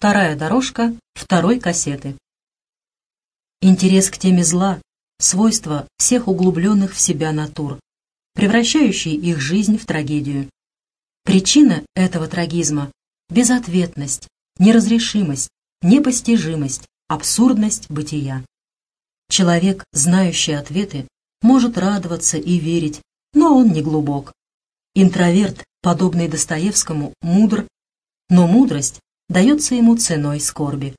Вторая дорожка второй кассеты. Интерес к теме зла – свойство всех углубленных в себя натур, превращающий их жизнь в трагедию. Причина этого трагизма – безответность, неразрешимость, непостижимость, абсурдность бытия. Человек, знающий ответы, может радоваться и верить, но он не глубок. Интроверт, подобный Достоевскому, мудр, но мудрость дается ему ценой скорби.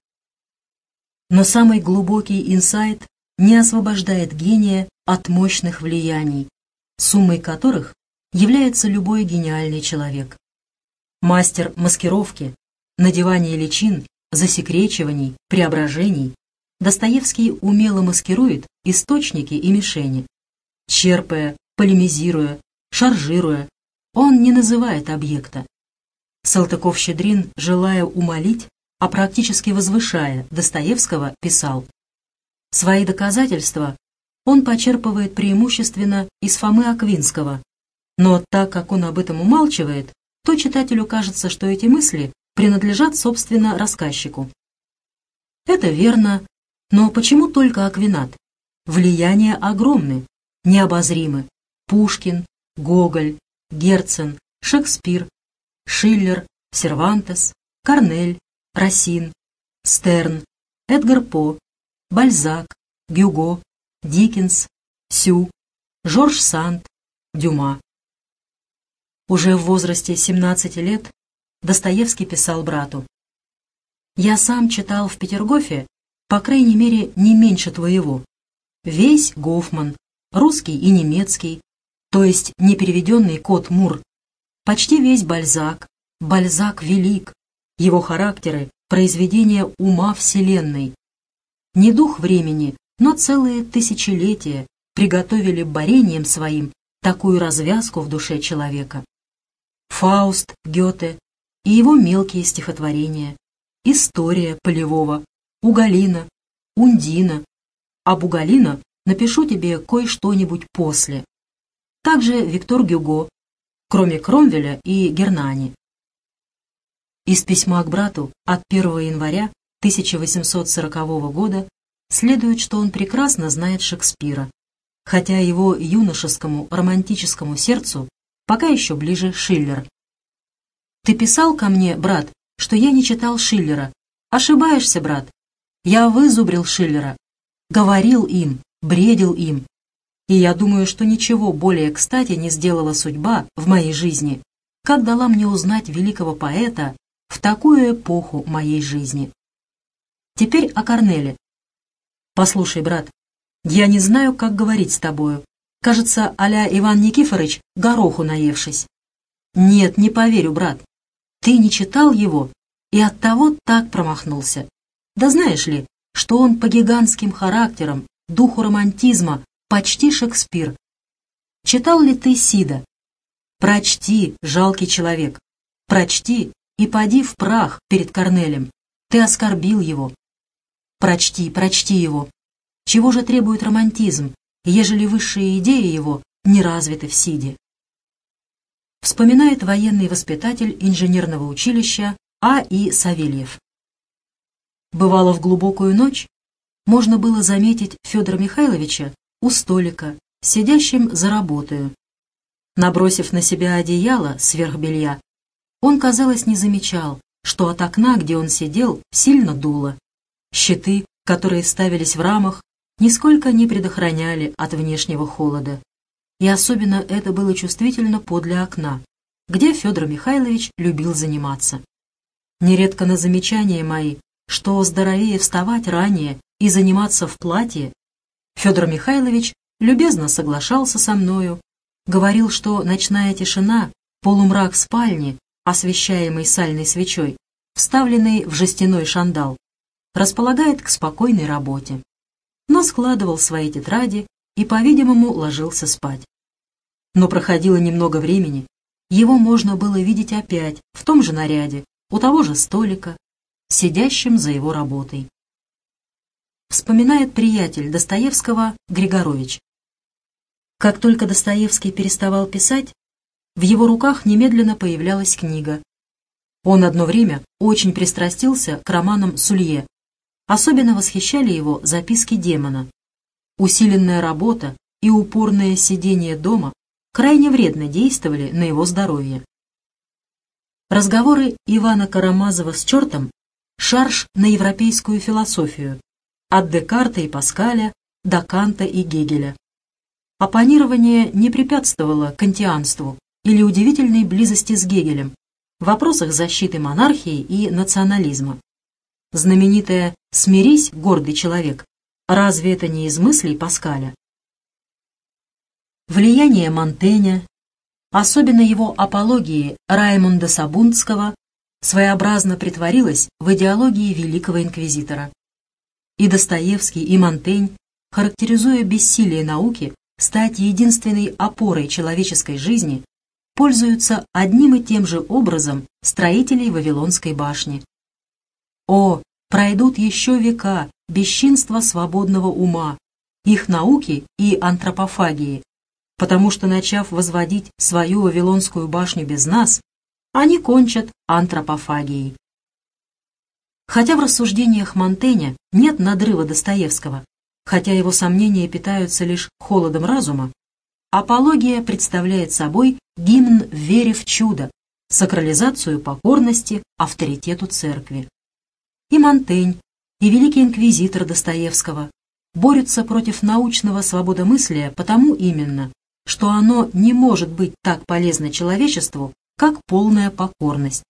Но самый глубокий инсайт не освобождает гения от мощных влияний, суммой которых является любой гениальный человек. Мастер маскировки, надевания личин, засекречиваний, преображений, Достоевский умело маскирует источники и мишени. Черпая, полемизируя, шаржируя, он не называет объекта, Салтыков-Щедрин, желая умолить, а практически возвышая Достоевского, писал «Свои доказательства он почерпывает преимущественно из Фомы Аквинского, но так как он об этом умалчивает, то читателю кажется, что эти мысли принадлежат, собственно, рассказчику. Это верно, но почему только Аквинат? Влияния огромны, необозримы. Пушкин, Гоголь, Герцен, Шекспир, Шиллер, Сервантес, Корнель, Рассин, Стерн, Эдгар По, Бальзак, Гюго, Диккенс, Сю, Жорж Санд, Дюма. Уже в возрасте 17 лет Достоевский писал брату «Я сам читал в Петергофе, по крайней мере, не меньше твоего. Весь Гофман, русский и немецкий, то есть непереведенный кот Мур, Почти весь Бальзак. Бальзак велик. Его характеры — произведения ума Вселенной. Не дух времени, но целые тысячелетия приготовили борением своим такую развязку в душе человека. Фауст Гёте и его мелкие стихотворения, история Полевого, Угалина, Ундина. Об Угалина напишу тебе кое-что-нибудь после. Также Виктор Гюго, кроме Кромвеля и Гернани. Из письма к брату от 1 января 1840 года следует, что он прекрасно знает Шекспира, хотя его юношескому романтическому сердцу пока еще ближе Шиллер. «Ты писал ко мне, брат, что я не читал Шиллера. Ошибаешься, брат. Я вызубрил Шиллера, говорил им, бредил им, и я думаю, что ничего более кстати не сделала судьба в моей жизни, как дала мне узнать великого поэта в такую эпоху моей жизни. Теперь о Корнеле. Послушай, брат, я не знаю, как говорить с тобою. Кажется, аля Иван Никифорович, гороху наевшись. Нет, не поверю, брат. Ты не читал его и оттого так промахнулся. Да знаешь ли, что он по гигантским характерам, духу романтизма почти Шекспир. Читал ли ты Сида? Прочти, жалкий человек. Прочти и поди в прах перед Корнелем. Ты оскорбил его. Прочти, прочти его. Чего же требует романтизм, ежели высшие идеи его не развиты в Сиде? Вспоминает военный воспитатель инженерного училища А. И. Савельев. Бывало в глубокую ночь, можно было заметить Федора Михайловича у столика, сидящим за работою. Набросив на себя одеяло сверх белья, он, казалось, не замечал, что от окна, где он сидел, сильно дуло. Щиты, которые ставились в рамах, нисколько не предохраняли от внешнего холода. И особенно это было чувствительно подле окна, где Федор Михайлович любил заниматься. Нередко на замечания мои, что здоровее вставать ранее и заниматься в платье, Федор Михайлович любезно соглашался со мною, говорил, что ночная тишина, полумрак спальни, освещаемый сальной свечой, вставленный в жестяной шандал, располагает к спокойной работе. Но складывал свои тетради и, по-видимому, ложился спать. Но проходило немного времени, его можно было видеть опять в том же наряде, у того же столика, сидящим за его работой вспоминает приятель Достоевского Григорович. Как только Достоевский переставал писать, в его руках немедленно появлялась книга. Он одно время очень пристрастился к романам Сулье. Особенно восхищали его записки демона. Усиленная работа и упорное сидение дома крайне вредно действовали на его здоровье. Разговоры Ивана Карамазова с чертом – шарж на европейскую философию, от Декарта и Паскаля до Канта и Гегеля. Оппонирование не препятствовало кантианству или удивительной близости с Гегелем в вопросах защиты монархии и национализма. Знаменитое «Смирись, гордый человек» разве это не из мыслей Паскаля? Влияние Монтэня, особенно его апологии Раймонда Сабунского, своеобразно притворилось в идеологии великого инквизитора. И Достоевский, и Монтень, характеризуя бессилие науки стать единственной опорой человеческой жизни, пользуются одним и тем же образом строителей Вавилонской башни. О, пройдут еще века бесчинства свободного ума, их науки и антропофагии, потому что, начав возводить свою Вавилонскую башню без нас, они кончат антропофагией. Хотя в рассуждениях Монтэня нет надрыва Достоевского, хотя его сомнения питаются лишь холодом разума, апология представляет собой гимн вере в чудо, сакрализацию покорности авторитету церкви. И Монтень, и великий инквизитор Достоевского борются против научного свободомыслия потому именно, что оно не может быть так полезно человечеству, как полная покорность.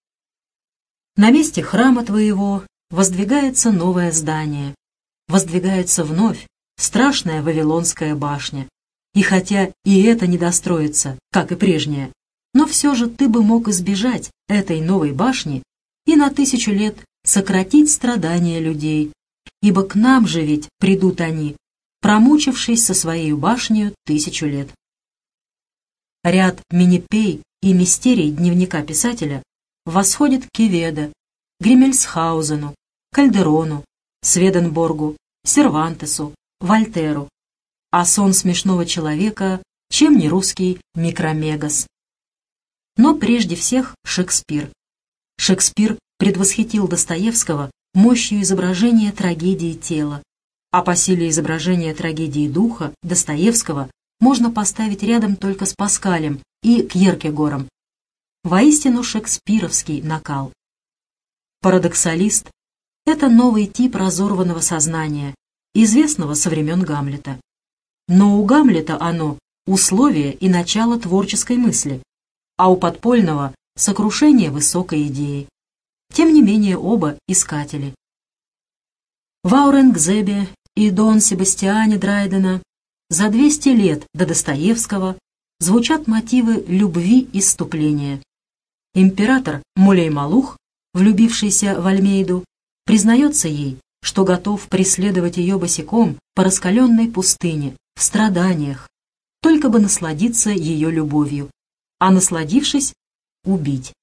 На месте храма твоего воздвигается новое здание, воздвигается вновь страшная Вавилонская башня. И хотя и это не достроится, как и прежняя, но все же ты бы мог избежать этой новой башни и на тысячу лет сократить страдания людей, ибо к нам же ведь придут они, промучившись со своей башней тысячу лет. Ряд минипей и мистерий дневника писателя восходит к Кеведа, Гриммельсхаузену, Кальдерону, Сведенборгу, Сервантесу, Вольтеру, а сон смешного человека, чем не русский микромегас. Но прежде всех Шекспир. Шекспир предвосхитил Достоевского мощью изображения трагедии тела, а по силе изображения трагедии духа Достоевского можно поставить рядом только с Паскалем и Кьеркегором. Воистину шекспировский накал. Парадоксалист — это новый тип разорванного сознания, известного со времен Гамлета. Но у Гамлета оно — условие и начало творческой мысли, а у подпольного — сокрушение высокой идеи. Тем не менее оба искатели. В Ауренгзебе и Дон Себастьяне Драйдена за 200 лет до Достоевского звучат мотивы любви и ступления. Император Мулей-Малух, влюбившийся в Альмейду, признается ей, что готов преследовать ее босиком по раскаленной пустыне, в страданиях, только бы насладиться ее любовью, а насладившись, убить.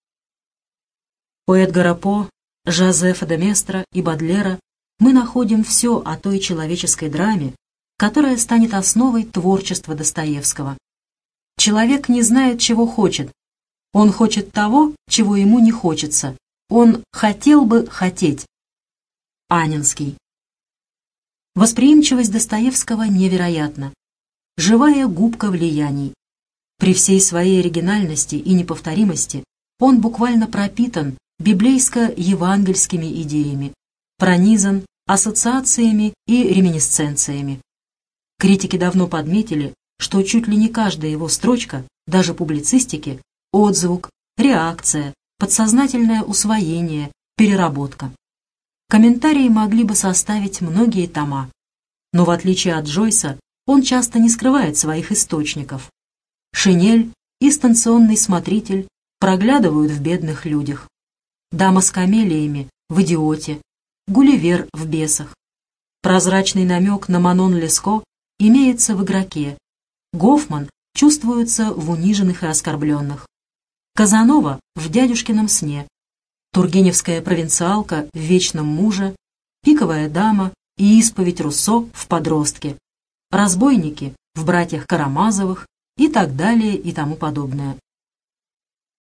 У Эдгара По, Жозефа де Местра и Бадлера мы находим все о той человеческой драме, которая станет основой творчества Достоевского. Человек не знает, чего хочет. Он хочет того, чего ему не хочется. Он хотел бы хотеть. Анинский. Восприимчивость Достоевского невероятна. Живая губка влияний. При всей своей оригинальности и неповторимости он буквально пропитан библейско-евангельскими идеями, пронизан ассоциациями и реминисценциями. Критики давно подметили, что чуть ли не каждая его строчка, даже публицистики, отзвук, реакция, подсознательное усвоение, переработка. Комментарии могли бы составить многие тома. Но в отличие от Джойса, он часто не скрывает своих источников. Шинель и станционный смотритель проглядывают в бедных людях. Дама с камелиями в «Идиоте», Гулливер в «Бесах». Прозрачный намек на Манон Леско имеется в игроке. Гофман чувствуется в униженных и оскорбленных. Казанова в «Дядюшкином сне». Тургеневская провинциалка в «Вечном муже», «Пиковая дама» и «Исповедь Руссо» в «Подростке», «Разбойники» в «Братьях Карамазовых» и так далее и тому подобное.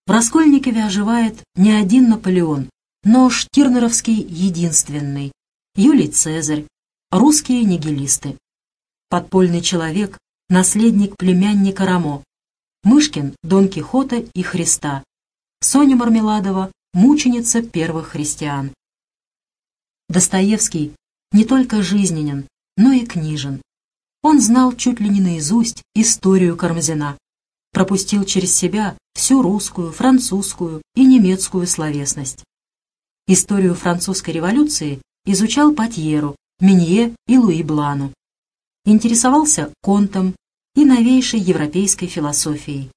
В Раскольникове оживает не один Наполеон, но Штирнеровский единственный, Юлий Цезарь, русские нигилисты. Подпольный человек, наследник племянника Рамо, Мышкин — Дон Кихота и Христа, Соня Мармеладова — мученица первых христиан. Достоевский не только жизненен, но и книжен. Он знал чуть ли не наизусть историю Кармазина, пропустил через себя всю русскую, французскую и немецкую словесность. Историю французской революции изучал Патьеру, Минье и Луи Блану. Интересовался Контом и новейшей европейской философией.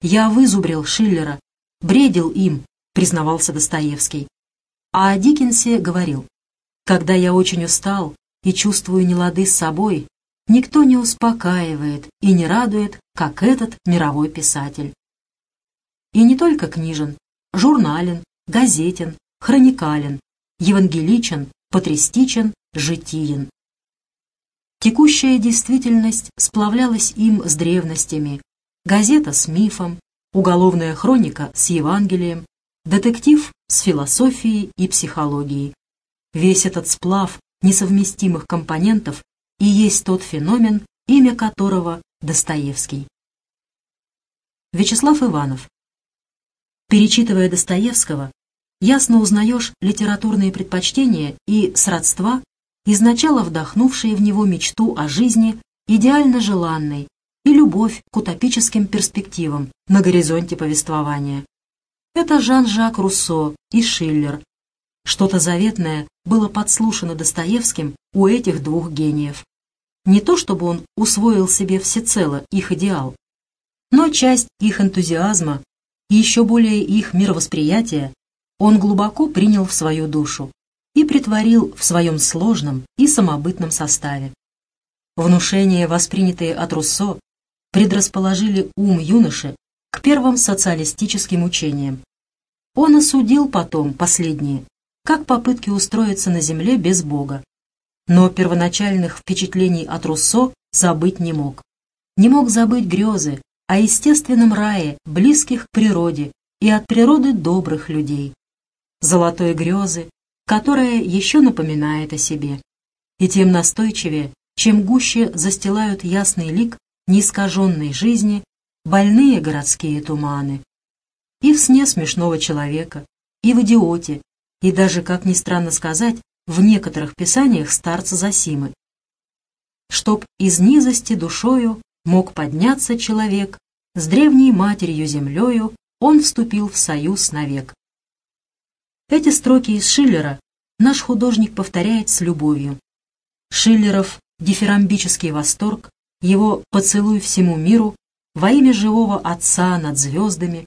«Я вызубрил Шиллера, бредил им», признавался Достоевский. А о Диккенсе говорил, «Когда я очень устал и чувствую нелады с собой, никто не успокаивает и не радует, как этот мировой писатель». И не только книжен, журнален, газетен, хроникален, евангеличен, патристичен, житиен. Текущая действительность сплавлялась им с древностями, газета с мифом, уголовная хроника с Евангелием, детектив с философией и психологией. Весь этот сплав несовместимых компонентов и есть тот феномен, имя которого Достоевский. Вячеслав Иванов. Перечитывая Достоевского, ясно узнаешь литературные предпочтения и сродства, изначало вдохнувшие в него мечту о жизни идеально желанной и любовь к утопическим перспективам на горизонте повествования. Это Жан-Жак Руссо и Шиллер. Что-то заветное было подслушано Достоевским у этих двух гениев. Не то чтобы он усвоил себе всецело их идеал, но часть их энтузиазма и еще более их мировосприятия он глубоко принял в свою душу и притворил в своем сложном и самобытном составе. Внушения, воспринятые от Руссо, предрасположили ум юноши к первым социалистическим учениям. Он осудил потом последние, как попытки устроиться на земле без Бога. Но первоначальных впечатлений от Руссо забыть не мог. Не мог забыть грезы о естественном рае, близких к природе и от природы добрых людей золотой грезы, которая еще напоминает о себе. И тем настойчивее, чем гуще застилают ясный лик неискаженной жизни больные городские туманы. И в сне смешного человека, и в идиоте, и даже, как ни странно сказать, в некоторых писаниях старца Засимы. Чтоб из низости душою мог подняться человек, с древней матерью землею он вступил в союз навек. Эти строки из Шиллера наш художник повторяет с любовью. Шиллеров дифирамбический восторг, его «Поцелуй всему миру» во имя живого Отца над звездами,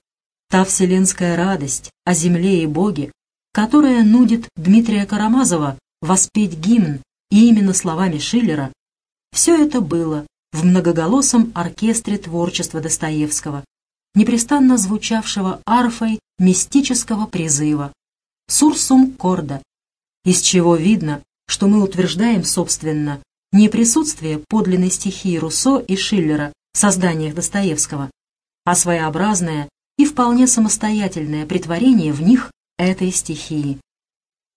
та вселенская радость о земле и Боге, которая нудит Дмитрия Карамазова воспеть гимн и именно словами Шиллера, все это было в многоголосом оркестре творчества Достоевского, непрестанно звучавшего арфой мистического призыва сурсум корда, из чего видно, что мы утверждаем, собственно, не присутствие подлинной стихии Руссо и Шиллера созданиях Достоевского, а своеобразное и вполне самостоятельное притворение в них этой стихии.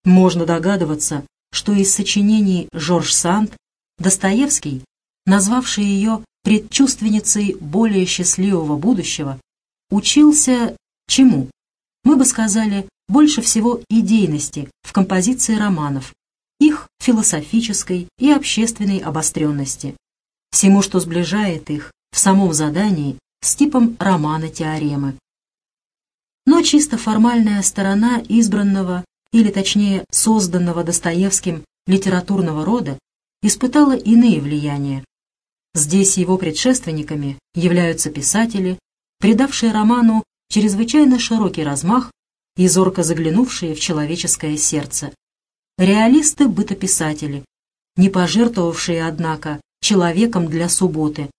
Можно догадываться, что из сочинений Жорж Санд Достоевский, назвавший ее предчувственницей более счастливого будущего, учился чему? Мы бы сказали, больше всего идейности в композиции романов, их философической и общественной обостренности, всему, что сближает их в самом задании с типом романа-теоремы. Но чисто формальная сторона избранного, или точнее созданного Достоевским литературного рода, испытала иные влияния. Здесь его предшественниками являются писатели, придавшие роману чрезвычайно широкий размах и зорко заглянувшие в человеческое сердце. Реалисты-бытописатели, не пожертвовавшие, однако, человеком для субботы,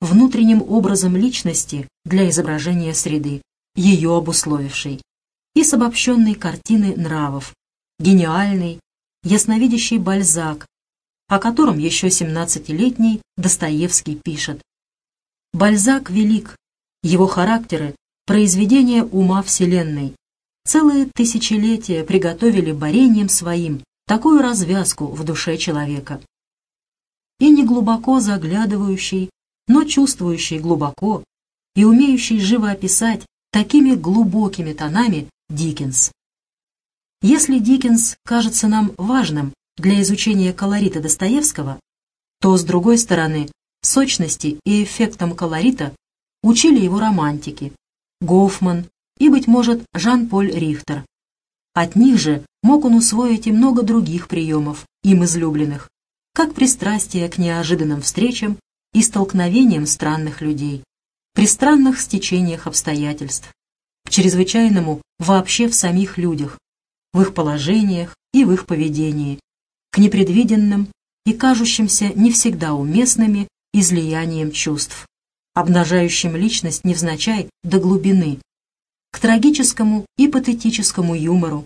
внутренним образом личности для изображения среды, ее обусловившей, и с обобщенной картины нравов, гениальный, ясновидящий Бальзак, о котором еще 17-летний Достоевский пишет. Бальзак велик, его характеры произведение ума Вселенной. Целые тысячелетия приготовили борением своим такую развязку в душе человека. И не глубоко заглядывающий, но чувствующий глубоко и умеющий живо описать такими глубокими тонами Диккенс. Если Диккенс кажется нам важным для изучения колорита Достоевского, то, с другой стороны, сочности и эффектом колорита учили его романтики, Гофман и, быть может, Жан-Поль Рихтер. От них же мог он усвоить и много других приемов, им излюбленных, как пристрастие к неожиданным встречам и столкновениям странных людей, при странных стечениях обстоятельств, к чрезвычайному вообще в самих людях, в их положениях и в их поведении, к непредвиденным и кажущимся не всегда уместными излиянием чувств, обнажающим личность невзначай до глубины, к трагическому и патетическому юмору,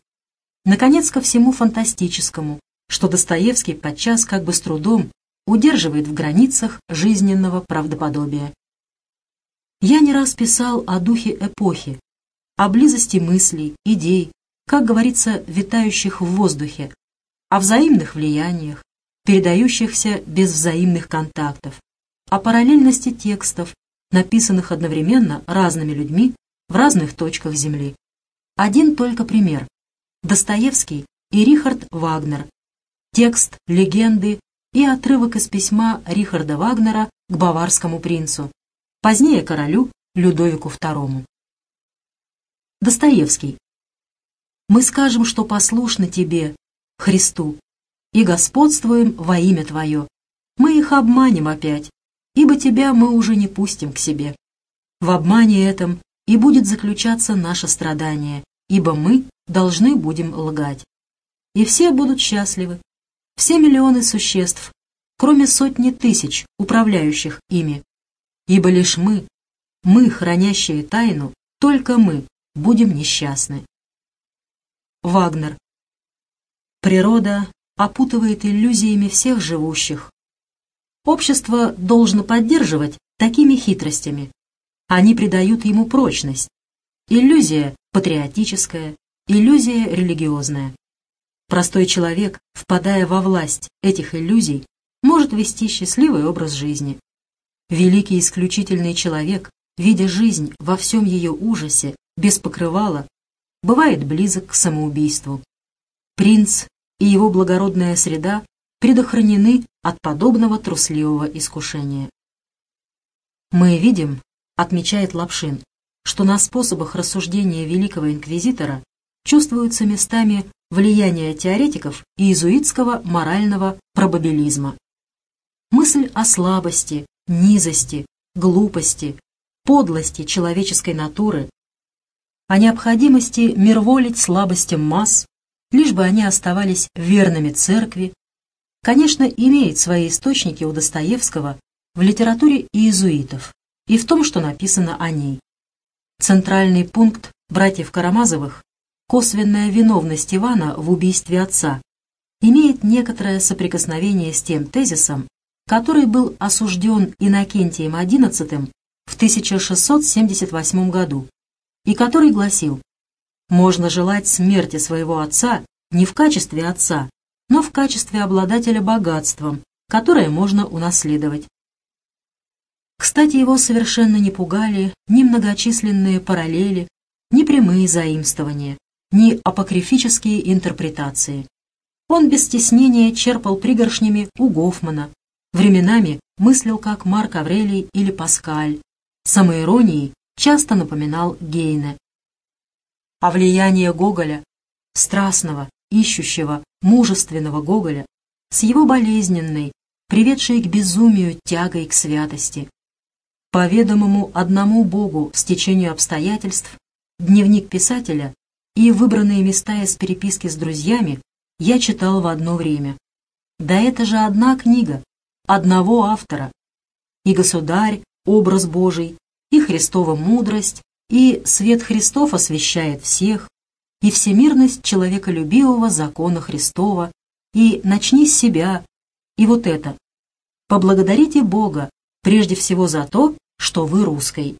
наконец, ко всему фантастическому, что Достоевский подчас как бы с трудом удерживает в границах жизненного правдоподобия. Я не раз писал о духе эпохи, о близости мыслей, идей, как говорится, витающих в воздухе, о взаимных влияниях, передающихся без взаимных контактов, о параллельности текстов, написанных одновременно разными людьми в разных точках Земли. Один только пример. Достоевский и Рихард Вагнер. Текст, легенды и отрывок из письма Рихарда Вагнера к баварскому принцу, позднее королю Людовику II. Достоевский. «Мы скажем, что послушны Тебе, Христу, и господствуем во имя Твое. Мы их обманем опять, ибо Тебя мы уже не пустим к себе. В обмане этом и будет заключаться наше страдание, ибо мы должны будем лгать. И все будут счастливы, все миллионы существ, кроме сотни тысяч, управляющих ими. Ибо лишь мы, мы, хранящие тайну, только мы будем несчастны. Вагнер. Природа опутывает иллюзиями всех живущих. Общество должно поддерживать такими хитростями. Они придают ему прочность. Иллюзия патриотическая, иллюзия религиозная. Простой человек, впадая во власть этих иллюзий, может вести счастливый образ жизни. Великий исключительный человек, видя жизнь во всем ее ужасе, без покрывала, бывает близок к самоубийству. Принц и его благородная среда предохранены от подобного трусливого искушения. Мы видим, отмечает Лапшин, что на способах рассуждения великого инквизитора чувствуются местами влияние теоретиков иезуитского морального пробабилизма. Мысль о слабости, низости, глупости, подлости человеческой натуры, о необходимости мирволить слабостям масс, лишь бы они оставались верными церкви, конечно, имеет свои источники у Достоевского в литературе иезуитов и в том, что написано о ней. Центральный пункт братьев Карамазовых косвенная виновность Ивана в убийстве отца имеет некоторое соприкосновение с тем тезисом, который был осужден Иннокентием XI в 1678 году и который гласил «Можно желать смерти своего отца не в качестве отца, но в качестве обладателя богатством, которое можно унаследовать». Кстати, его совершенно не пугали ни многочисленные параллели, ни прямые заимствования ни апокрифические интерпретации. Он без стеснения черпал пригоршнями у Гофмана, временами мыслил как Марк Аврелий или Паскаль, самоиронией часто напоминал Гейне. А влияние Гоголя, страстного, ищущего, мужественного Гоголя, с его болезненной, приведшей к безумию тягой к святости. По ведомому одному Богу стечению обстоятельств, дневник писателя и выбранные места из переписки с друзьями я читал в одно время. Да это же одна книга, одного автора. И Государь, образ Божий, и Христова мудрость, и свет Христов освещает всех, и всемирность человеколюбивого закона Христова, и начни с себя, и вот это. Поблагодарите Бога, прежде всего за то, что вы русской.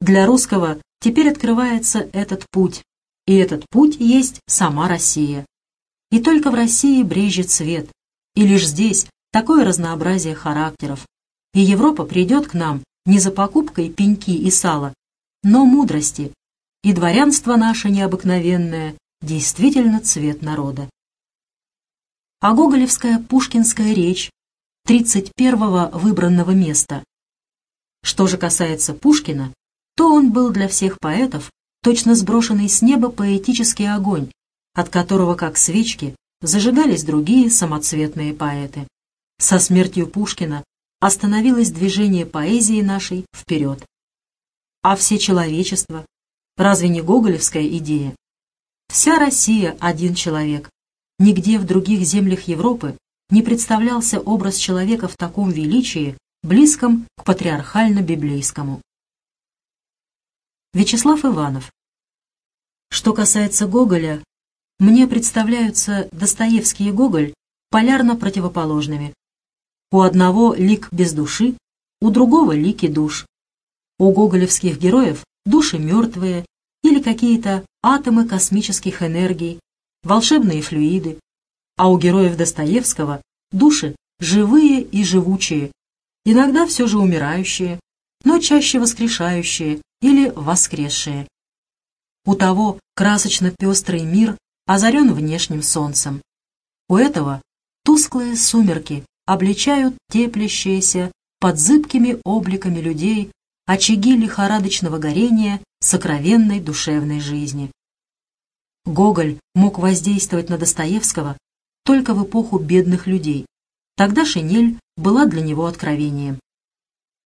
Для русского теперь открывается этот путь, и этот путь есть сама Россия. И только в России брежет свет, и лишь здесь такое разнообразие характеров. И Европа придет к нам не за покупкой пеньки и сала, но мудрости, и дворянство наше необыкновенное действительно цвет народа. А гоголевская пушкинская речь 31-го выбранного места. Что же касается Пушкина, то он был для всех поэтов точно сброшенный с неба поэтический огонь, от которого, как свечки, зажигались другие самоцветные поэты. Со смертью Пушкина остановилось движение поэзии нашей вперед. А все человечество, разве не гоголевская идея? Вся Россия один человек. Нигде в других землях Европы не представлялся образ человека в таком величии, близком к патриархально-библейскому. Вячеслав Иванов. Что касается Гоголя, мне представляются Достоевский и Гоголь полярно противоположными. У одного лик без души, у другого лики душ. У гоголевских героев души мертвые или какие-то атомы космических энергий, волшебные флюиды, а у героев Достоевского души живые и живучие, иногда все же умирающие, но чаще воскрешающие или воскресшие. У того красочно-пестрый мир озарен внешним солнцем. У этого тусклые сумерки обличают теплящиеся под зыбкими обликами людей очаги лихорадочного горения сокровенной душевной жизни. Гоголь мог воздействовать на Достоевского только в эпоху бедных людей. Тогда шинель была для него откровением.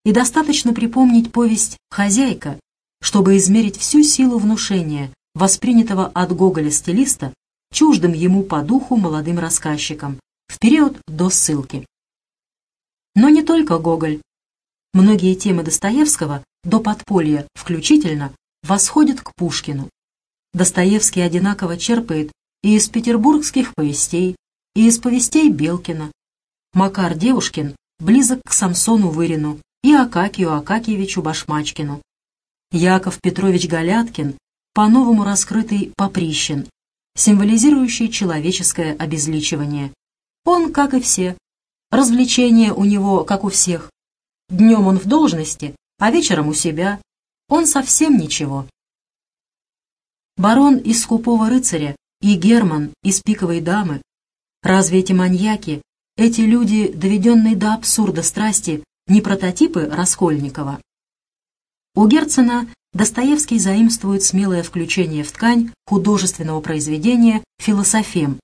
И достаточно припомнить повесть «Хозяйка», чтобы измерить всю силу внушения, воспринятого от Гоголя стилиста, чуждым ему по духу молодым рассказчикам, в период до ссылки. Но не только Гоголь. Многие темы Достоевского до подполья включительно восходят к Пушкину. Достоевский одинаково черпает и из петербургских повестей, и из повестей Белкина. Макар Девушкин близок к Самсону Вырину, и Акакию Акакиевичу Башмачкину. Яков Петрович Галяткин, по-новому раскрытый Поприщин, символизирующий человеческое обезличивание. Он, как и все. Развлечения у него, как у всех. Днем он в должности, а вечером у себя. Он совсем ничего. Барон из «Скупого рыцаря» и Герман из «Пиковой дамы». Разве эти маньяки, эти люди, доведенные до абсурда страсти, не прототипы Раскольникова. У Герцена Достоевский заимствует смелое включение в ткань художественного произведения «Философем»,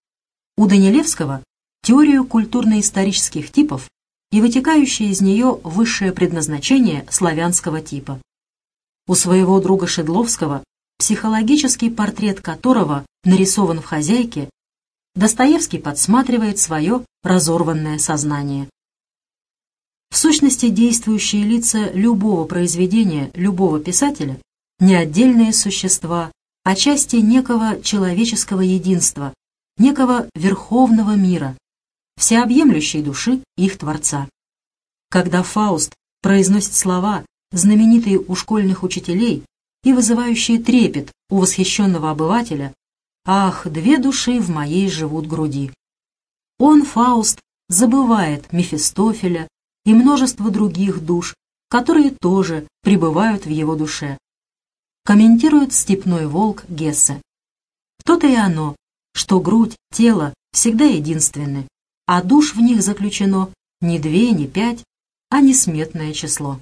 у Данилевского – теорию культурно-исторических типов и вытекающее из нее высшее предназначение славянского типа. У своего друга Шедловского, психологический портрет которого нарисован в «Хозяйке», Достоевский подсматривает свое разорванное сознание. В сущности, действующие лица любого произведения, любого писателя не отдельные существа, а части некого человеческого единства, некого верховного мира, всеобъемлющей души их Творца. Когда Фауст произносит слова, знаменитые у школьных учителей и вызывающие трепет у восхищенного обывателя, «Ах, две души в моей живут груди!» Он, Фауст, забывает Мефистофеля, и множество других душ, которые тоже пребывают в его душе. Комментирует степной волк Гессе. То-то и оно, что грудь, тело всегда единственны, а душ в них заключено не две, не пять, а несметное число.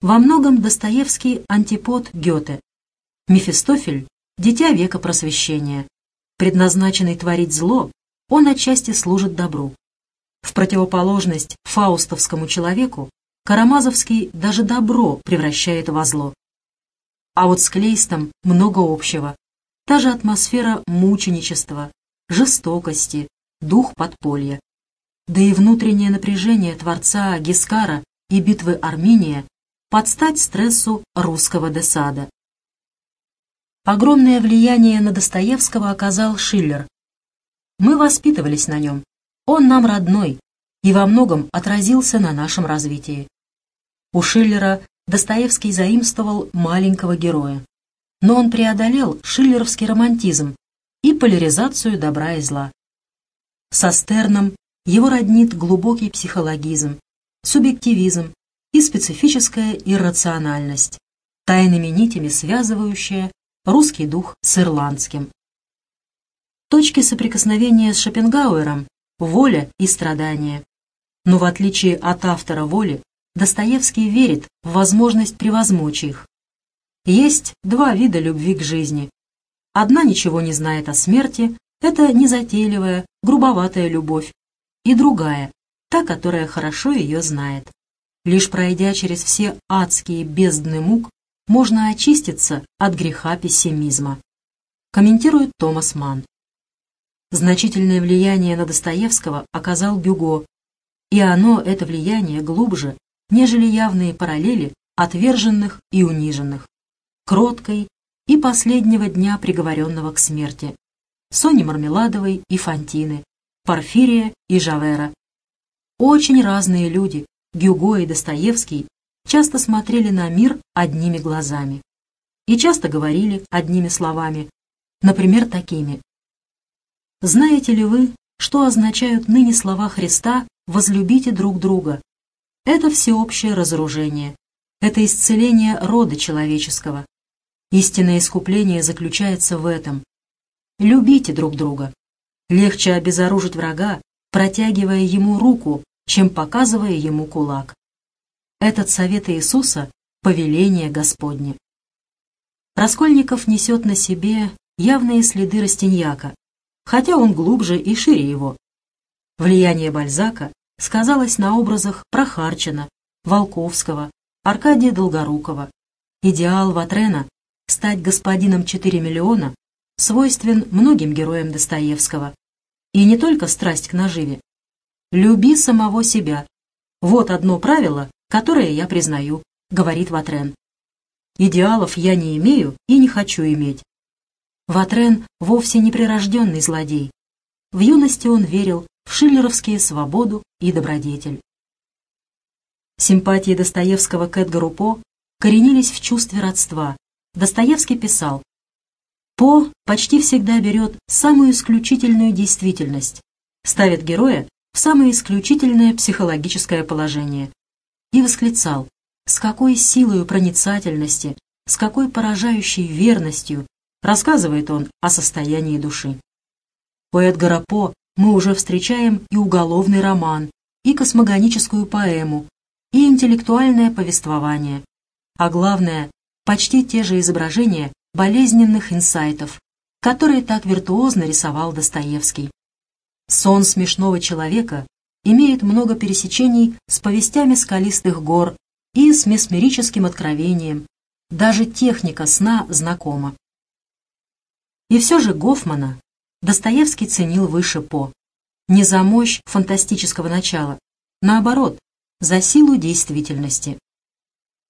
Во многом Достоевский антипод Гёте. Мефистофель – дитя века просвещения. Предназначенный творить зло, он отчасти служит добру. В противоположность фаустовскому человеку Карамазовский даже добро превращает во зло. А вот с Клейстом много общего. Та же атмосфера мученичества, жестокости, дух подполья. Да и внутреннее напряжение творца Гискара и битвы Армения под стать стрессу русского десада. Огромное влияние на Достоевского оказал Шиллер. Мы воспитывались на нем, он нам родной и во многом отразился на нашем развитии. У Шиллера Достоевский заимствовал маленького героя. Но он преодолел шиллеровский романтизм и поляризацию добра и зла. Со Стерном его роднит глубокий психологизм, субъективизм и специфическая иррациональность, тайными нитями связывающая русский дух с ирландским. Точки соприкосновения с Шопенгауэром – воля и страдания. Но в отличие от автора воли, Достоевский верит в возможность превозмочь их. Есть два вида любви к жизни. Одна ничего не знает о смерти, это незатейливая, грубоватая любовь. И другая, та, которая хорошо ее знает. Лишь пройдя через все адские бездны мук, можно очиститься от греха пессимизма. Комментирует Томас Манн. Значительное влияние на Достоевского оказал Гюго, и оно, это влияние, глубже, нежели явные параллели отверженных и униженных, кроткой и последнего дня приговоренного к смерти, Сони Мармеладовой и Фантины, Порфирия и Жавера. Очень разные люди, Гюго и Достоевский, часто смотрели на мир одними глазами и часто говорили одними словами, например, такими. «Знаете ли вы, что означают ныне слова Христа «возлюбите друг друга»? Это всеобщее разоружение. Это исцеление рода человеческого. Истинное искупление заключается в этом. Любите друг друга. Легче обезоружить врага, протягивая ему руку, чем показывая ему кулак. Этот совет Иисуса – повеление Господне. Раскольников несет на себе явные следы Растиньяка, хотя он глубже и шире его. Влияние Бальзака сказалось на образах Прохарчина, Волковского, Аркадия Долгорукова. Идеал Ватрена — стать господином 4 миллиона — свойствен многим героям Достоевского. И не только страсть к наживе. «Люби самого себя» — вот одно правило, которое я признаю, говорит Ватрен. Идеалов я не имею и не хочу иметь. Ватрен вовсе не прирожденный злодей. В юности он верил в шиллеровские свободу и добродетель. Симпатии Достоевского к Эдгару По коренились в чувстве родства. Достоевский писал, «По почти всегда берет самую исключительную действительность, ставит героя в самое исключительное психологическое положение» и восклицал, с какой силой проницательности, с какой поражающей верностью рассказывает он о состоянии души. У Эдгара По мы уже встречаем и уголовный роман, и космогоническую поэму, и интеллектуальное повествование. А главное, почти те же изображения болезненных инсайтов, которые так виртуозно рисовал Достоевский. Сон смешного человека имеет много пересечений с повестями скалистых гор и с месмерическим откровением. Даже техника сна знакома. И все же Гофмана Достоевский ценил выше По. Не за мощь фантастического начала, наоборот, за силу действительности.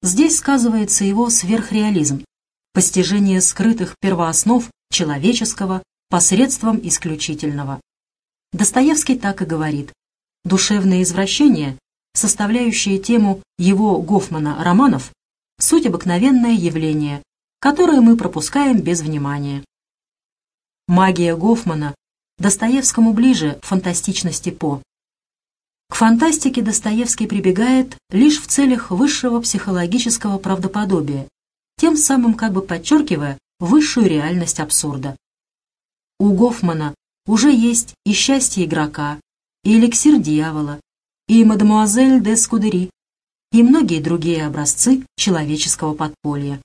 Здесь сказывается его сверхреализм, постижение скрытых первооснов человеческого посредством исключительного. Достоевский так и говорит. Душевные извращения, составляющие тему его Гофмана романов, суть обыкновенное явление, которое мы пропускаем без внимания. Магия Гофмана Достоевскому ближе фантастичности По. К фантастике Достоевский прибегает лишь в целях высшего психологического правдоподобия, тем самым как бы подчеркивая высшую реальность абсурда. У Гофмана уже есть и счастье игрока, и эликсир дьявола, и мадемуазель де Скудери, и многие другие образцы человеческого подполья.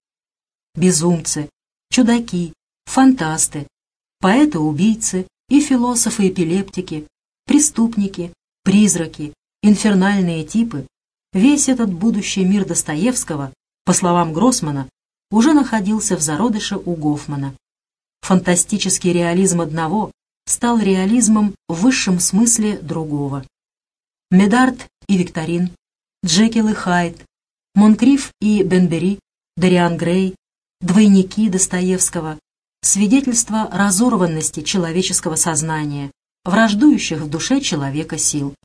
Безумцы, чудаки, фантасты, поэты-убийцы и философы-эпилептики, преступники, призраки, инфернальные типы, весь этот будущий мир Достоевского, по словам Гроссмана, уже находился в зародыше у Гофмана. Фантастический реализм одного стал реализмом в высшем смысле другого. Медарт и Викторин, Джекил и Хайд, Монкриф и Бенбери, Дариан Грей, двойники Достоевского, свидетельство разорванности человеческого сознания, враждующих в душе человека сил.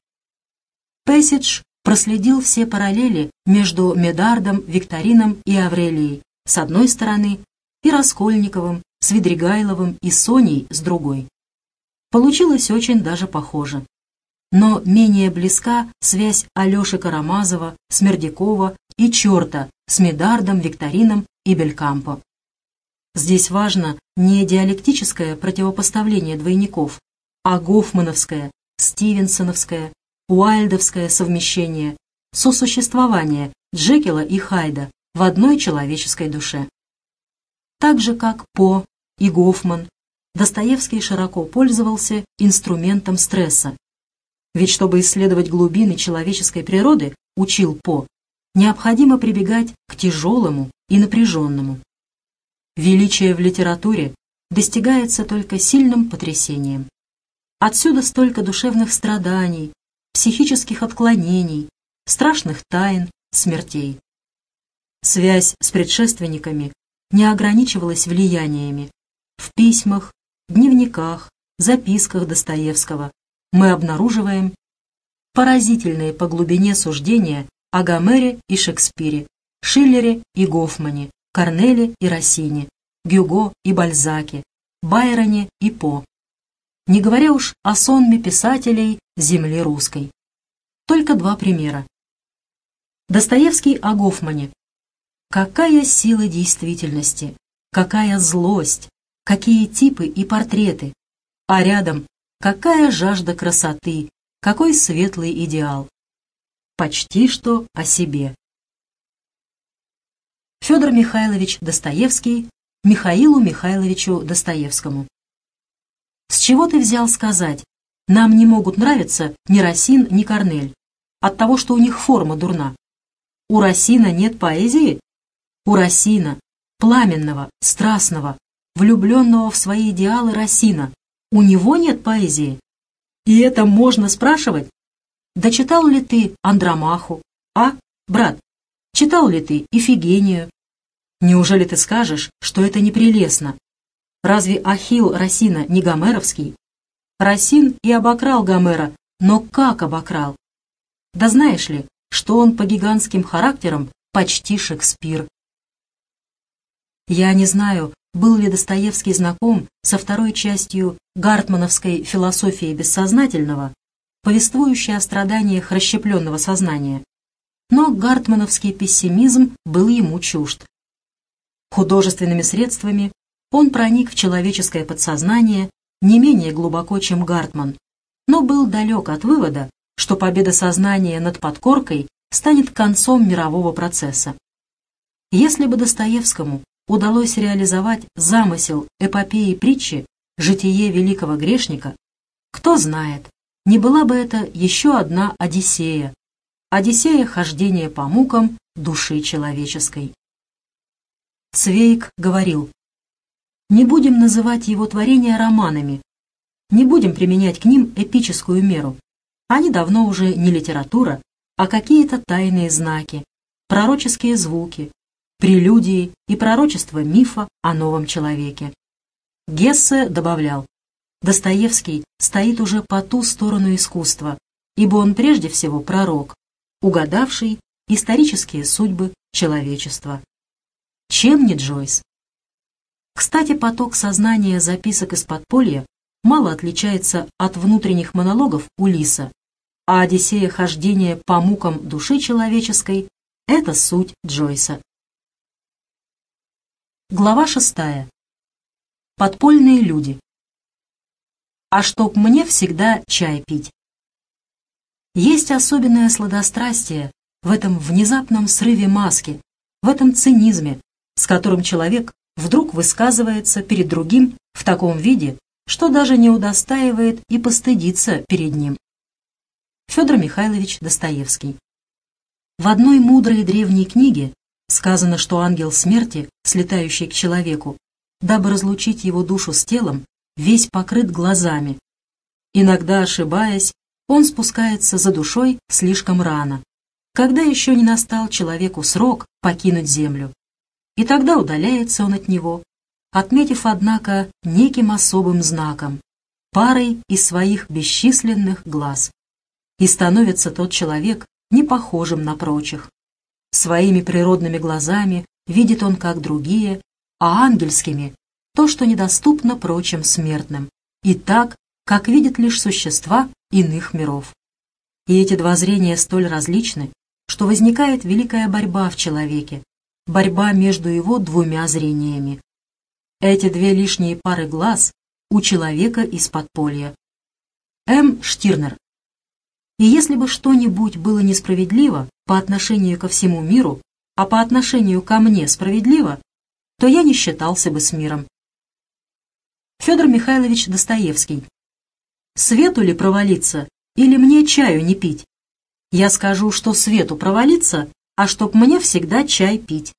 Пэссидж проследил все параллели между Медардом, Викторином и Аврелией с одной стороны и Раскольниковым, Свидригайловым и Соней с другой. Получилось очень даже похоже. Но менее близка связь Алеши Карамазова, Смердякова и Черта с Медардом, Викторином и Белькампо. Здесь важно не диалектическое противопоставление двойников, а гофмановское, стивенсоновское, уайльдовское совмещение, сосуществование Джекила и Хайда в одной человеческой душе. Так же, как По и Гофман, Достоевский широко пользовался инструментом стресса. Ведь чтобы исследовать глубины человеческой природы, учил По, необходимо прибегать к тяжелому и напряженному. Величие в литературе достигается только сильным потрясением. Отсюда столько душевных страданий, психических отклонений, страшных тайн, смертей. Связь с предшественниками не ограничивалась влияниями. В письмах, дневниках, записках Достоевского мы обнаруживаем поразительные по глубине суждения о Гомере и Шекспире, Шиллере и Гофмане, Корнеле и Россине, Гюго и Бальзаке, Байроне и По. Не говоря уж о сонме писателей земли русской. Только два примера. Достоевский о Гофмане. Какая сила действительности, какая злость, какие типы и портреты, а рядом какая жажда красоты, какой светлый идеал. Почти что о себе. Федор Михайлович Достоевский Михаилу Михайловичу Достоевскому. С чего ты взял сказать, нам не могут нравиться ни Росин, ни Корнель, от того, что у них форма дурна? У Росина нет поэзии? У Росина, пламенного, страстного, влюбленного в свои идеалы Росина, у него нет поэзии? И это можно спрашивать? Да читал ли ты Андромаху? А, брат, читал ли ты Ифигению? Неужели ты скажешь, что это непрелестно? Разве Ахилл Росина не гомеровский? Росин и обокрал Гомера, но как обокрал? Да знаешь ли, что он по гигантским характерам почти Шекспир. Я не знаю, был ли Достоевский знаком со второй частью гартмановской философии бессознательного, повествующей о страданиях расщепленного сознания. Но гартмановский пессимизм был ему чужд. Художественными средствами он проник в человеческое подсознание не менее глубоко, чем Гартман, но был далек от вывода, что победа сознания над подкоркой станет концом мирового процесса. Если бы Достоевскому удалось реализовать замысел эпопеи притчи «Житие великого грешника», кто знает, не была бы это еще одна Одиссея, Одиссея хождения по мукам души человеческой. Цвейк говорил, «Не будем называть его творения романами, не будем применять к ним эпическую меру. Они давно уже не литература, а какие-то тайные знаки, пророческие звуки, прелюдии и пророчество мифа о новом человеке. Гессе добавлял, Достоевский стоит уже по ту сторону искусства, ибо он прежде всего пророк, угадавший исторические судьбы человечества. Чем не Джойс? Кстати, поток сознания записок из подполья мало отличается от внутренних монологов Улиса, а Одиссея хождения по мукам души человеческой — это суть Джойса. Глава шестая. Подпольные люди. А чтоб мне всегда чай пить. Есть особенное сладострастие в этом внезапном срыве маски, в этом цинизме, с которым человек вдруг высказывается перед другим в таком виде, что даже не удостаивает и постыдиться перед ним. Федор Михайлович Достоевский. В одной мудрой древней книге Сказано, что ангел смерти, слетающий к человеку, дабы разлучить его душу с телом, весь покрыт глазами. Иногда, ошибаясь, он спускается за душой слишком рано, когда еще не настал человеку срок покинуть землю. И тогда удаляется он от него, отметив, однако, неким особым знаком, парой из своих бесчисленных глаз. И становится тот человек не похожим на прочих. Своими природными глазами видит он, как другие, а ангельскими — то, что недоступно прочим смертным, и так, как видят лишь существа иных миров. И эти два зрения столь различны, что возникает великая борьба в человеке, борьба между его двумя зрениями. Эти две лишние пары глаз у человека из подполья. М. Штирнер. И если бы что-нибудь было несправедливо по отношению ко всему миру, а по отношению ко мне справедливо, то я не считался бы с миром. Федор Михайлович Достоевский. Свету ли провалиться, или мне чаю не пить? Я скажу, что свету провалиться, а чтоб мне всегда чай пить.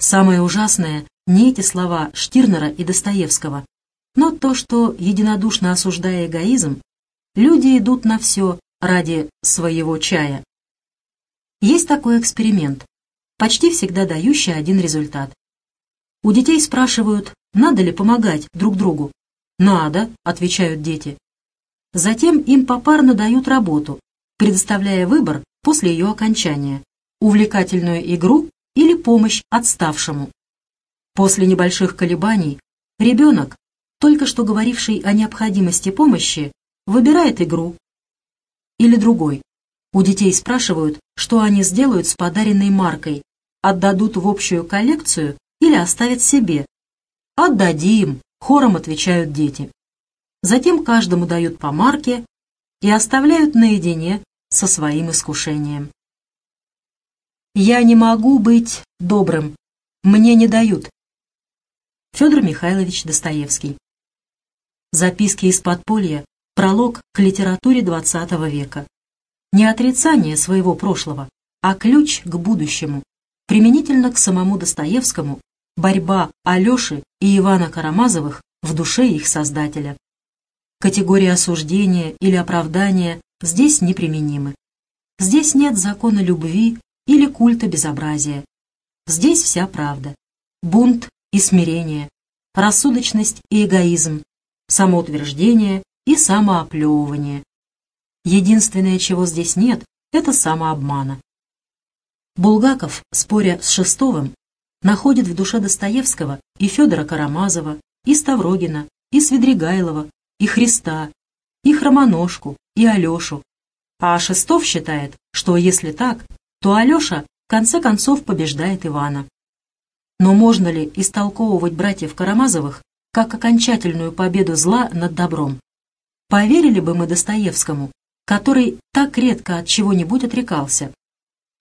Самое ужасное не эти слова Штирнера и Достоевского, но то, что, единодушно осуждая эгоизм, люди идут на все ради своего чая. Есть такой эксперимент, почти всегда дающий один результат. У детей спрашивают, надо ли помогать друг другу. «Надо», — отвечают дети. Затем им попарно дают работу, предоставляя выбор после ее окончания, увлекательную игру или помощь отставшему. После небольших колебаний ребенок, только что говоривший о необходимости помощи, выбирает игру или другой. У детей спрашивают, что они сделают с подаренной маркой, отдадут в общую коллекцию или оставят себе. «Отдадим», — хором отвечают дети. Затем каждому дают по марке и оставляют наедине со своим искушением. «Я не могу быть добрым. Мне не дают». Федор Михайлович Достоевский. Записки из подполья. Пролог к литературе XX века. Не отрицание своего прошлого, а ключ к будущему. Применительно к самому Достоевскому борьба Алеши и Ивана Карамазовых в душе их создателя. Категории осуждения или оправдания здесь неприменимы. Здесь нет закона любви или культа безобразия. Здесь вся правда. Бунт и смирение, рассудочность и эгоизм, самоутверждение и самооплевывание. Единственное, чего здесь нет, это самообмана. Булгаков, споря с Шестовым, находит в душе Достоевского и Федора Карамазова, и Ставрогина, и Свидригайлова, и Христа, и Хромоножку, и Алешу. А Шестов считает, что если так, то Алеша в конце концов побеждает Ивана. Но можно ли истолковывать братьев Карамазовых как окончательную победу зла над добром? Поверили бы мы Достоевскому, который так редко от чего-нибудь отрекался?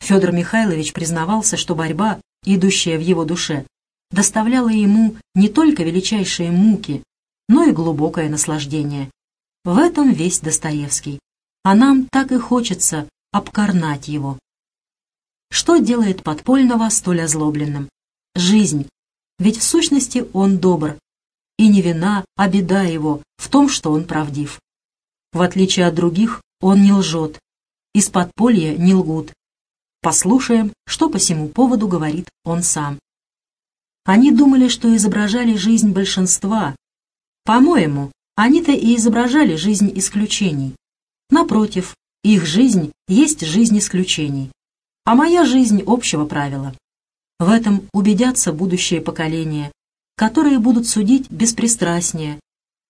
Федор Михайлович признавался, что борьба, идущая в его душе, доставляла ему не только величайшие муки, но и глубокое наслаждение. В этом весь Достоевский. А нам так и хочется обкорнать его. Что делает подпольного столь озлобленным? Жизнь. Ведь в сущности он добр. И не вина, а беда его в том, что он правдив. В отличие от других, он не лжет. Из подполья не лгут. Послушаем, что по всему поводу говорит он сам. Они думали, что изображали жизнь большинства, по-моему, они-то и изображали жизнь исключений. Напротив, их жизнь есть жизнь исключений, а моя жизнь общего правила. В этом убедятся будущие поколения, которые будут судить беспристрастнее.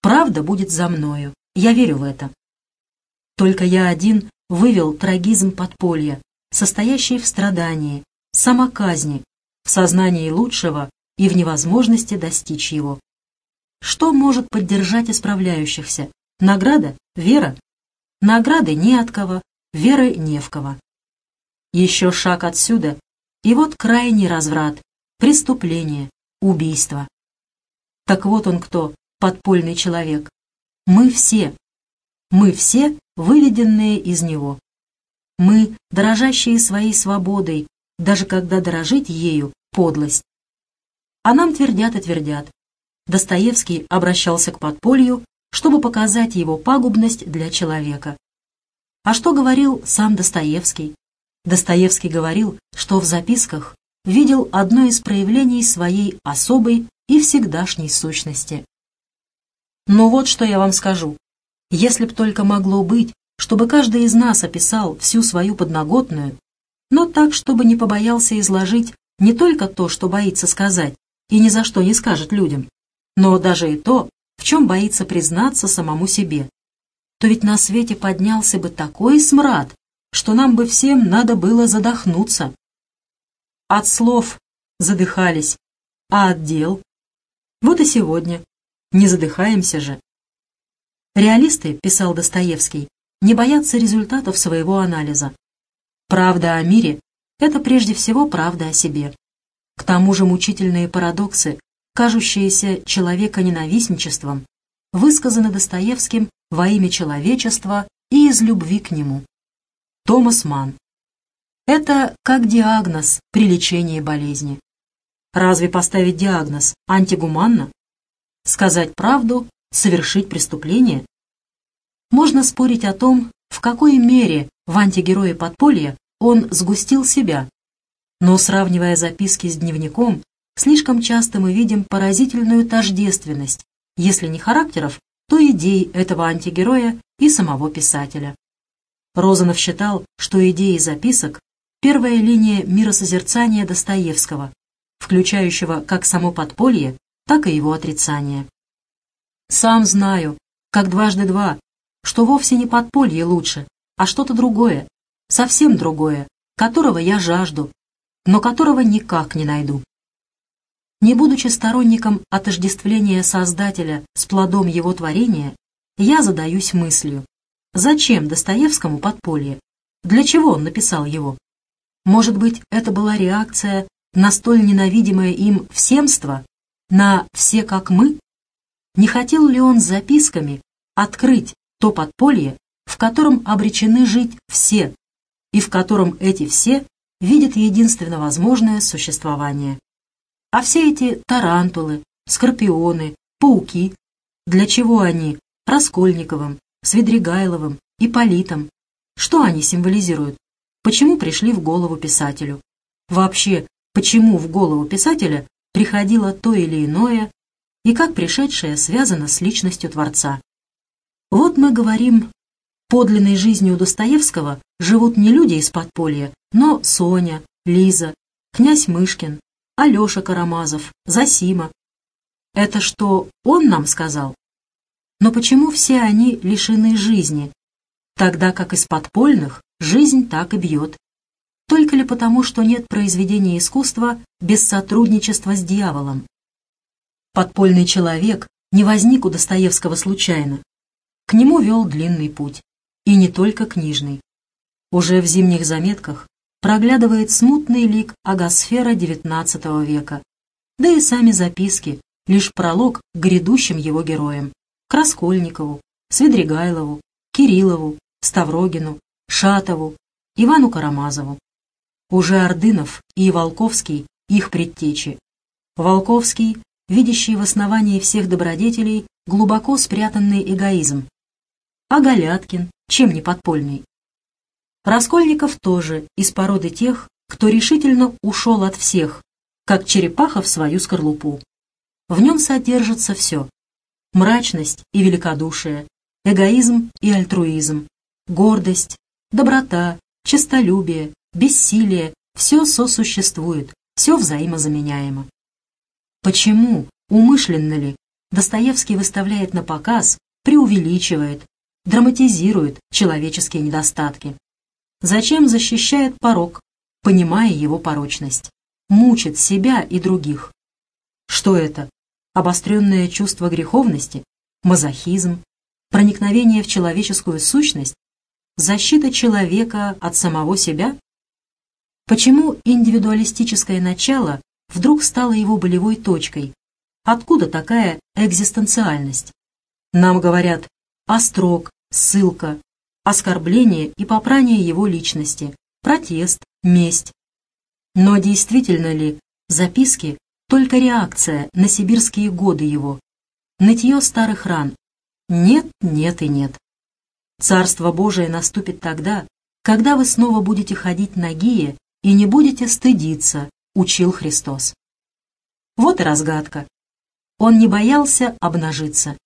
Правда будет за мною, я верю в это. Только я один вывел трагизм подполья, состоящий в страдании, самоказни, в сознании лучшего и в невозможности достичь его. Что может поддержать исправляющихся? Награда? Вера? Награды не от кого, веры не в кого. Еще шаг отсюда, и вот крайний разврат, преступление, убийство. Так вот он кто, подпольный человек. Мы все. Мы все, выведенные из него. Мы, дорожащие своей свободой, даже когда дорожить ею — подлость. А нам твердят и твердят, Достоевский обращался к подполью, чтобы показать его пагубность для человека. А что говорил сам Достоевский? Достоевский говорил, что в записках видел одно из проявлений своей особой и всегдашней сущности. «Ну вот что я вам скажу. Если б только могло быть, чтобы каждый из нас описал всю свою подноготную, но так, чтобы не побоялся изложить не только то, что боится сказать и ни за что не скажет людям, но даже и то, в чем боится признаться самому себе, то ведь на свете поднялся бы такой смрад, что нам бы всем надо было задохнуться. От слов задыхались, а от дел? Вот и сегодня. Не задыхаемся же. Реалисты, писал Достоевский, не боятся результатов своего анализа. Правда о мире – это прежде всего правда о себе. К тому же мучительные парадоксы, кажущиеся человека-ненавистничеством, высказаны Достоевским во имя человечества и из любви к нему. Томас Манн. Это как диагноз при лечении болезни. Разве поставить диагноз антигуманно? Сказать правду, совершить преступление? Можно спорить о том, в какой мере в антигерое подполья он сгустил себя. Но сравнивая записки с дневником, слишком часто мы видим поразительную тождественность, если не характеров, то идей этого антигероя и самого писателя. Розанов считал, что идеи записок – первая линия миросозерцания Достоевского, включающего как само подполье, так и его отрицание. «Сам знаю, как дважды два, что вовсе не подполье лучше, а что-то другое, совсем другое, которого я жажду, но которого никак не найду». Не будучи сторонником отождествления Создателя с плодом его творения, я задаюсь мыслью, зачем Достоевскому подполье? Для чего он написал его? Может быть, это была реакция на столь ненавидимое им всемство, на «все как мы»? Не хотел ли он записками открыть то подполье, в котором обречены жить все, и в котором эти все видят единственно возможное существование? А все эти тарантулы, скорпионы, пауки, для чего они Раскольниковым, Свидригайловым, Ипполитом? Что они символизируют? Почему пришли в голову писателю? Вообще, почему в голову писателя приходило то или иное, и как пришедшее связано с личностью Творца? Вот мы говорим, подлинной жизнью Достоевского живут не люди из подполья, но Соня, Лиза, князь Мышкин, Алеша Карамазов, Засима. Это что он нам сказал? Но почему все они лишены жизни, тогда как из подпольных жизнь так и бьет? Только ли потому, что нет произведения искусства без сотрудничества с дьяволом? Подпольный человек не возник у Достоевского случайно. К нему вел длинный путь, и не только книжный. Уже в зимних заметках проглядывает смутный лик агосфера XIX века, да и сами записки, лишь пролог к грядущим его героям – к Раскольникову, Свидригайлову, Кириллову, Ставрогину, Шатову, Ивану Карамазову. Уже Ордынов и Волковский – их предтечи. Волковский, видящий в основании всех добродетелей глубоко спрятанный эгоизм. А Галяткин, чем не подпольный? Раскольников тоже из породы тех, кто решительно ушел от всех, как черепаха в свою скорлупу. В нем содержится все – мрачность и великодушие, эгоизм и альтруизм, гордость, доброта, честолюбие, бессилие – все сосуществует, все взаимозаменяемо. Почему, умышленно ли, Достоевский выставляет на показ, преувеличивает, драматизирует человеческие недостатки? Зачем защищает порог, понимая его порочность? Мучит себя и других. Что это? Обостренное чувство греховности? Мазохизм? Проникновение в человеческую сущность? Защита человека от самого себя? Почему индивидуалистическое начало вдруг стало его болевой точкой? Откуда такая экзистенциальность? Нам говорят «острог», «ссылка», оскорбление и попрание его личности, протест, месть. Но действительно ли записки только реакция на сибирские годы его, нытье старых ран? Нет, нет и нет. Царство Божие наступит тогда, когда вы снова будете ходить нагие и не будете стыдиться, учил Христос. Вот и разгадка. Он не боялся обнажиться.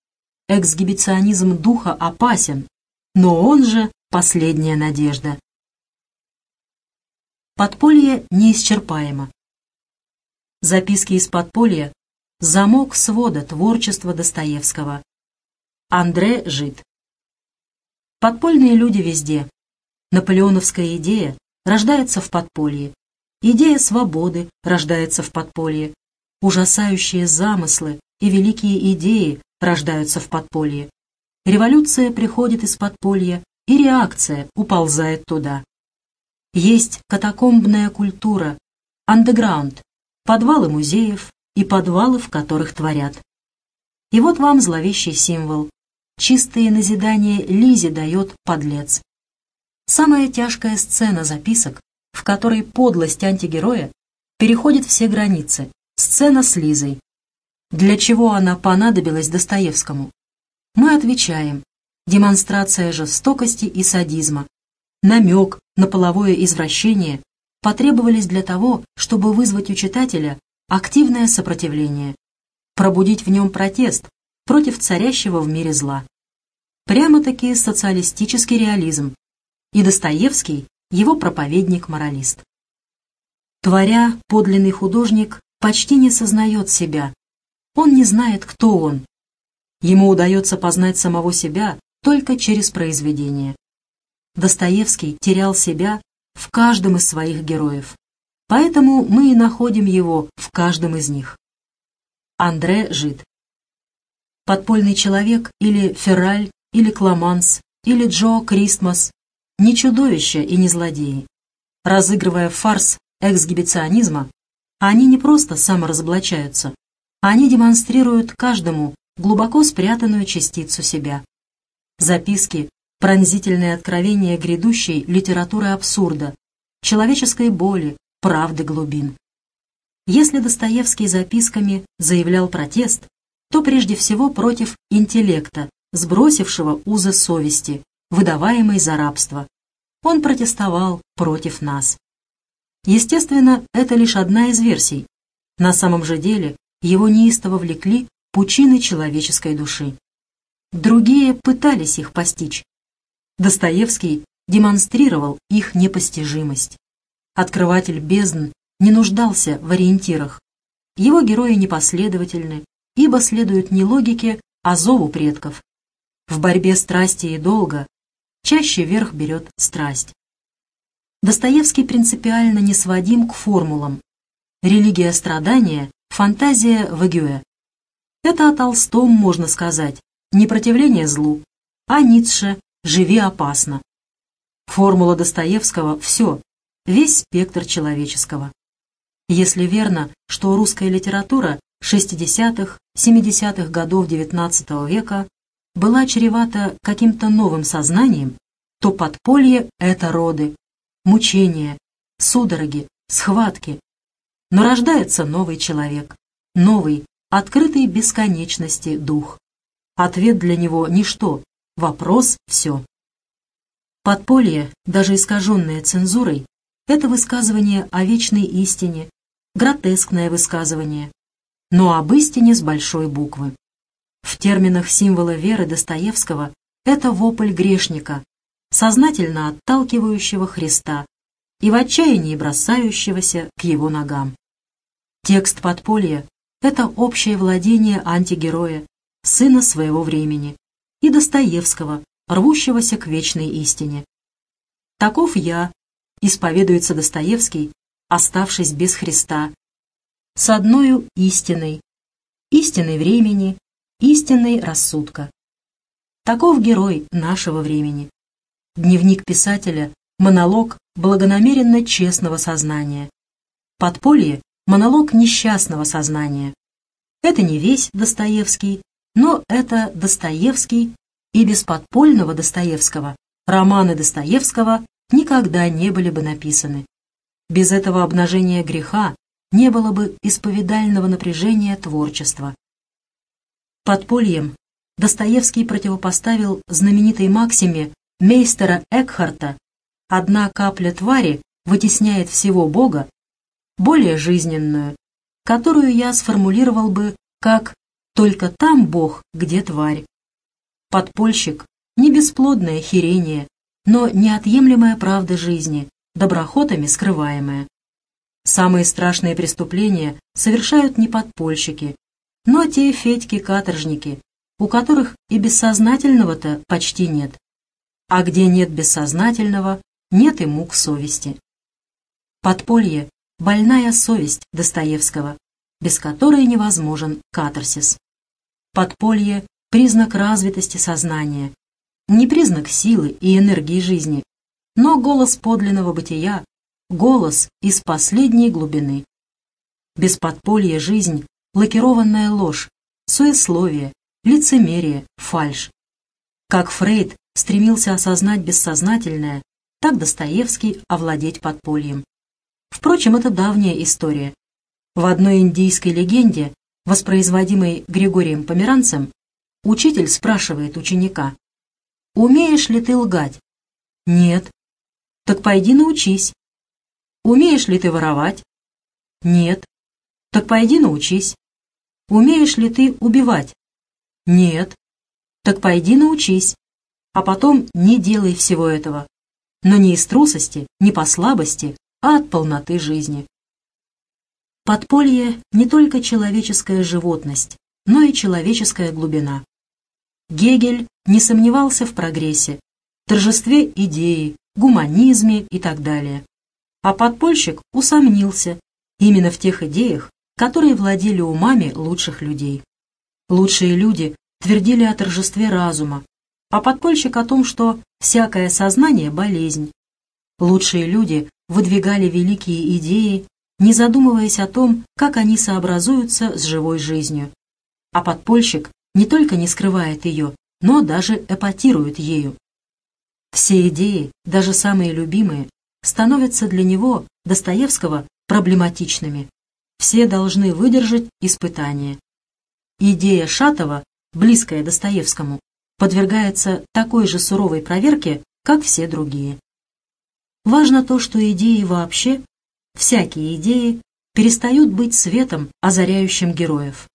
Эксгибиционизм духа опасен, но он же последняя надежда. Подполье неисчерпаемо. Записки из подполья – замок свода творчества Достоевского. Андре Жид. Подпольные люди везде. Наполеоновская идея рождается в подполье. Идея свободы рождается в подполье. Ужасающие замыслы и великие идеи рождаются в подполье. Революция приходит из подполья, и реакция уползает туда. Есть катакомбная культура, андеграунд, подвалы музеев и подвалы, в которых творят. И вот вам зловещий символ. Чистые назидания Лизе дает подлец. Самая тяжкая сцена записок, в которой подлость антигероя переходит все границы. Сцена с Лизой. Для чего она понадобилась Достоевскому? Мы отвечаем. Демонстрация жестокости и садизма, намек на половое извращение потребовались для того, чтобы вызвать у читателя активное сопротивление, пробудить в нем протест против царящего в мире зла. Прямо-таки социалистический реализм, и Достоевский – его проповедник-моралист. Творя, подлинный художник почти не сознает себя, он не знает, кто он. Ему удается познать самого себя только через произведение. Достоевский терял себя в каждом из своих героев. Поэтому мы и находим его в каждом из них. Андре Жид Подпольный человек или Ферраль, или Кламанс, или Джо Кристмас не чудовища и не злодеи. Разыгрывая фарс эксгибиционизма, они не просто саморазоблачаются, они демонстрируют каждому глубоко спрятанную частицу себя. Записки пронзительные откровения грядущей литературы абсурда, человеческой боли, правды глубин. Если Достоевский записками заявлял протест, то прежде всего против интеллекта, сбросившего узы совести, выдаваемой за рабство. Он протестовал против нас. Естественно, это лишь одна из версий. На самом же деле его неистово влекли пучины человеческой души. Другие пытались их постичь, Достоевский демонстрировал их непостижимость. Открыватель бездн не нуждался в ориентирах. Его герои непоследовательны, ибо следуют не логике, а зову предков. В борьбе страсти и долга чаще верх берет страсть. Достоевский принципиально не сводим к формулам. Религия страдания, фантазия Вагюэ. Это о Толстом можно сказать, непротивление злу, а Ницше «Живи опасно». Формула Достоевского – все, весь спектр человеческого. Если верно, что русская литература 60-х, 70-х годов XIX века была чревата каким-то новым сознанием, то подполье — это роды, мучения, судороги, схватки. Но рождается новый человек, новый, открытый бесконечности дух. Ответ для него — ничто, Вопрос — все. Подполье, даже искаженное цензурой, это высказывание о вечной истине, гротескное высказывание, но об истине с большой буквы. В терминах символа веры Достоевского это вопль грешника, сознательно отталкивающего Христа и в отчаянии бросающегося к его ногам. Текст подполья — это общее владение антигероя, сына своего времени, и Достоевского, рвущегося к вечной истине. Таков я, исповедуется Достоевский, оставшись без Христа, с одною истиной, истиной времени, истиной рассудка. Таков герой нашего времени. Дневник писателя – монолог благонамеренно честного сознания. Подполье – монолог несчастного сознания. Это не весь Достоевский, но это Достоевский, и без подпольного Достоевского романы Достоевского никогда не были бы написаны. Без этого обнажения греха не было бы исповедального напряжения творчества. Подпольем Достоевский противопоставил знаменитой максиме мейстера Экхарта «Одна капля твари вытесняет всего Бога», более жизненную, которую я сформулировал бы как только там Бог, где тварь. Подпольщик — не бесплодное херение, но неотъемлемая правда жизни, доброхотами скрываемая. Самые страшные преступления совершают не подпольщики, но те федьки-каторжники, у которых и бессознательного-то почти нет. А где нет бессознательного, нет и мук совести. Подполье – больная совесть Достоевского, без которой невозможен катарсис. Подполье – признак развитости сознания, не признак силы и энергии жизни, но голос подлинного бытия, голос из последней глубины. Без подполья жизнь – лакированная ложь, суесловие, лицемерие, фальшь. Как Фрейд стремился осознать бессознательное, так Достоевский овладеть подпольем. Впрочем, это давняя история. В одной индийской легенде, воспроизводимой Григорием Померанцем, учитель спрашивает ученика, «Умеешь ли ты лгать?» «Нет». «Так пойди научись». «Умеешь ли ты воровать?» «Нет». «Так пойди научись». «Умеешь ли ты убивать?» «Нет». «Так пойди научись». А потом не делай всего этого. Но не из трусости, не по слабости, а от полноты жизни. Подполье – не только человеческая животность, но и человеческая глубина. Гегель не сомневался в прогрессе, торжестве идеи, гуманизме и так далее. А подпольщик усомнился именно в тех идеях, которые владели умами лучших людей. Лучшие люди твердили о торжестве разума, а подпольщик о том, что всякое сознание – болезнь. Лучшие люди выдвигали великие идеи, не задумываясь о том, как они сообразуются с живой жизнью. А подпольщик не только не скрывает ее, но даже эпатирует ею. Все идеи, даже самые любимые, становятся для него, Достоевского, проблематичными. Все должны выдержать испытание. Идея Шатова, близкая Достоевскому, подвергается такой же суровой проверке, как все другие. Важно то, что идеи вообще, всякие идеи, перестают быть светом, озаряющим героев.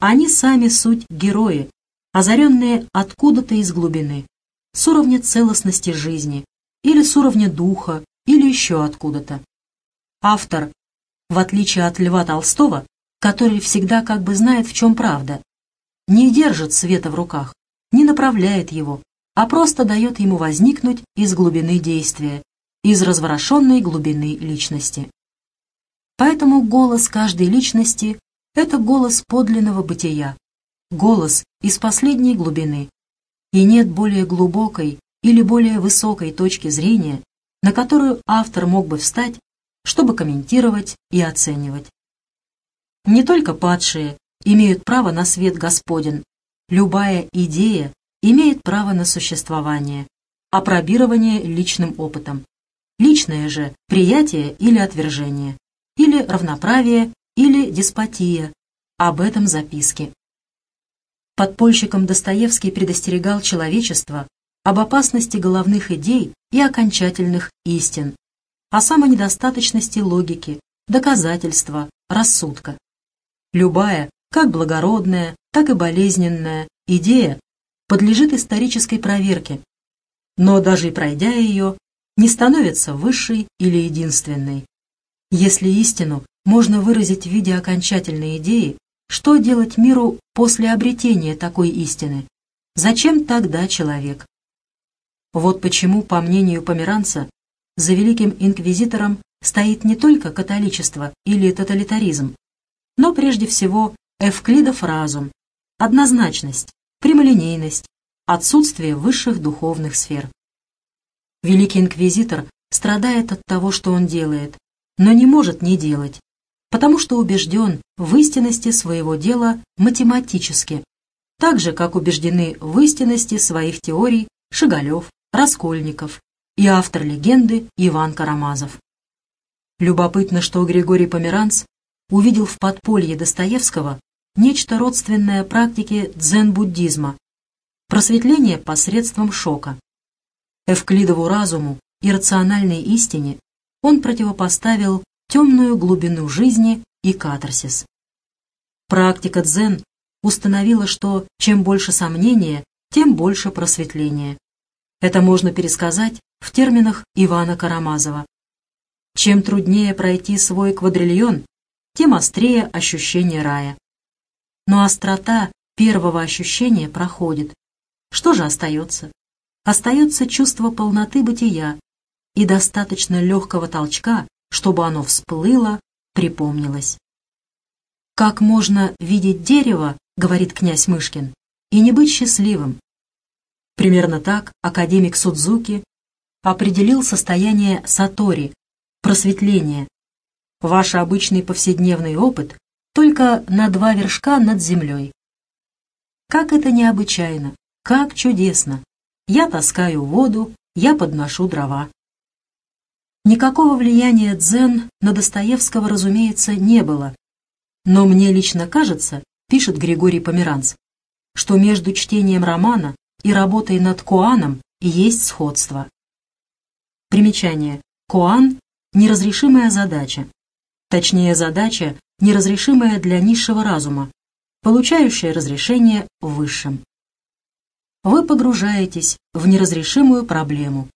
Они сами суть герои, озаренные откуда-то из глубины, с уровня целостности жизни, или с уровня духа, или еще откуда-то. Автор, в отличие от Льва Толстого, который всегда как бы знает, в чем правда, не держит света в руках, не направляет его, а просто дает ему возникнуть из глубины действия, из разворошенной глубины личности. Поэтому голос каждой личности это голос подлинного бытия, голос из последней глубины. И нет более глубокой или более высокой точки зрения, на которую автор мог бы встать, чтобы комментировать и оценивать. Не только падшие имеют право на свет Господен, любая идея имеет право на существование, опробирование личным опытом. Личное же приятие или отвержение, или равноправие или деспотия. Об этом записки. Подпольщиком Достоевский предостерегал человечество об опасности головных идей и окончательных истин, о самонедостаточности логики, доказательства, рассудка. Любая, как благородная, так и болезненная, идея подлежит исторической проверке, но даже и пройдя ее, не становится высшей или единственной. Если истину можно выразить в виде окончательной идеи, что делать миру после обретения такой истины? Зачем тогда человек? Вот почему, по мнению Померанца, за великим инквизитором стоит не только католичество или тоталитаризм, но прежде всего эвклидов разум, однозначность, прямолинейность, отсутствие высших духовных сфер. Великий инквизитор страдает от того, что он делает, но не может не делать, потому что убежден в истинности своего дела математически, так же, как убеждены в истинности своих теорий Шигалев, Раскольников и автор легенды Иван Карамазов. Любопытно, что Григорий Померанц увидел в подполье Достоевского нечто родственное практике дзен-буддизма, просветление посредством шока. Эвклидову разуму и рациональной истине он противопоставил темную глубину жизни и катарсис. Практика дзен установила, что чем больше сомнения, тем больше просветления. Это можно пересказать в терминах Ивана Карамазова. Чем труднее пройти свой квадрильон, тем острее ощущение рая. Но острота первого ощущения проходит. Что же остается? Остается чувство полноты бытия и достаточно легкого толчка, чтобы оно всплыло, припомнилось. «Как можно видеть дерево, — говорит князь Мышкин, — и не быть счастливым?» Примерно так академик Судзуки определил состояние сатори, просветления. Ваш обычный повседневный опыт только на два вершка над землей. Как это необычайно, как чудесно! Я таскаю воду, я подношу дрова. Никакого влияния дзен на Достоевского, разумеется, не было. Но мне лично кажется, пишет Григорий Померанц, что между чтением романа и работой над Куаном есть сходство. Примечание. Куан – неразрешимая задача. Точнее, задача, неразрешимая для низшего разума, получающая разрешение в высшем. Вы погружаетесь в неразрешимую проблему,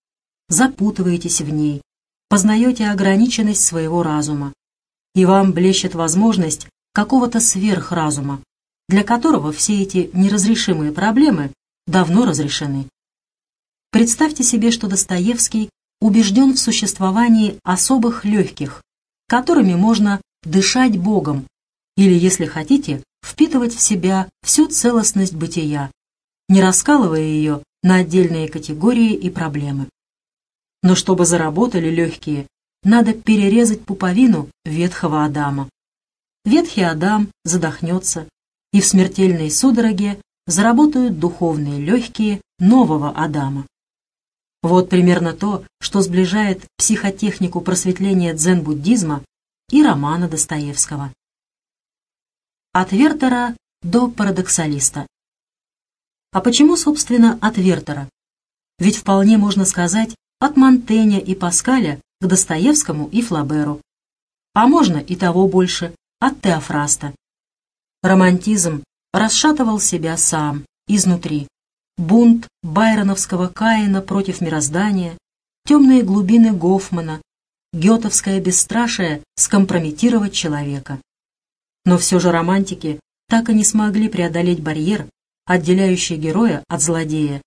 запутываетесь в ней, познаете ограниченность своего разума, и вам блещет возможность какого-то сверхразума, для которого все эти неразрешимые проблемы давно разрешены. Представьте себе, что Достоевский убежден в существовании особых легких, которыми можно дышать Богом, или, если хотите, впитывать в себя всю целостность бытия, не раскалывая ее на отдельные категории и проблемы. Но чтобы заработали легкие, надо перерезать пуповину ветхого Адама. Ветхий Адам задохнется, и в смертельной судороге заработают духовные легкие нового Адама. Вот примерно то, что сближает психотехнику просветления дзен-буддизма и романа Достоевского. От Вертера до парадоксалиста. А почему, собственно, от Вертера? Ведь вполне можно сказать от Монтэня и Паскаля к Достоевскому и Флаберу. А можно и того больше, от Теофраста. Романтизм расшатывал себя сам, изнутри. Бунт байроновского Каина против мироздания, темные глубины Гофмана, гетовское бесстрашие скомпрометировать человека. Но все же романтики так и не смогли преодолеть барьер, отделяющий героя от злодея.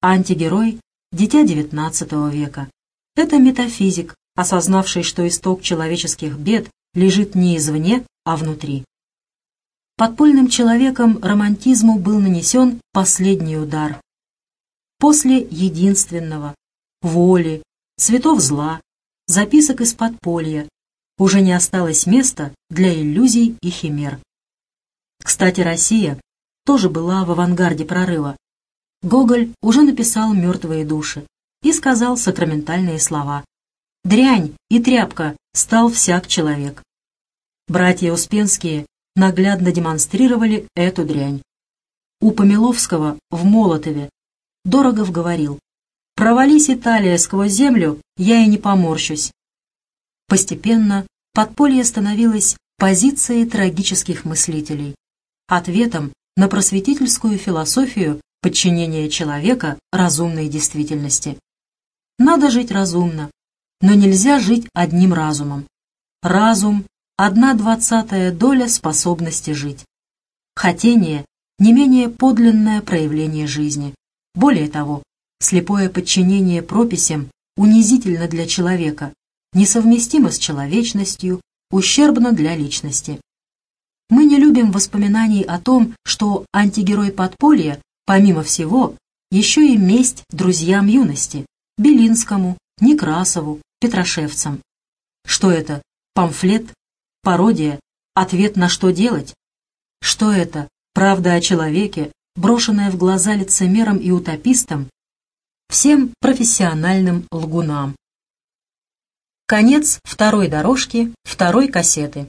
Антигерой – дитя XIX века. Это метафизик, осознавший, что исток человеческих бед лежит не извне, а внутри. Подпольным человеком романтизму был нанесен последний удар. После единственного, воли, цветов зла, записок из подполья, уже не осталось места для иллюзий и химер. Кстати, Россия тоже была в авангарде прорыва. Гоголь уже написал «Мертвые души» и сказал сакраментальные слова. «Дрянь и тряпка стал всяк человек». Братья Успенские наглядно демонстрировали эту дрянь. У Помиловского в Молотове Дорогов говорил, «Провались Италия сквозь землю, я и не поморщусь». Постепенно подполье становилось позицией трагических мыслителей, ответом на просветительскую философию подчинения человека разумной действительности. Надо жить разумно, но нельзя жить одним разумом. Разум – одна двадцатая доля способности жить. Хотение – не менее подлинное проявление жизни. Более того, слепое подчинение прописям унизительно для человека, несовместимо с человечностью, ущербно для личности. Мы не любим воспоминаний о том, что антигерой подполья, помимо всего, еще и месть друзьям юности – Белинскому, Некрасову, Петрошевцам. Что это? Памфлет? Пародия? Ответ на что делать? Что это? Правда о человеке, брошенная в глаза лицемерам и утопистам? Всем профессиональным лгунам. Конец второй дорожки, второй кассеты.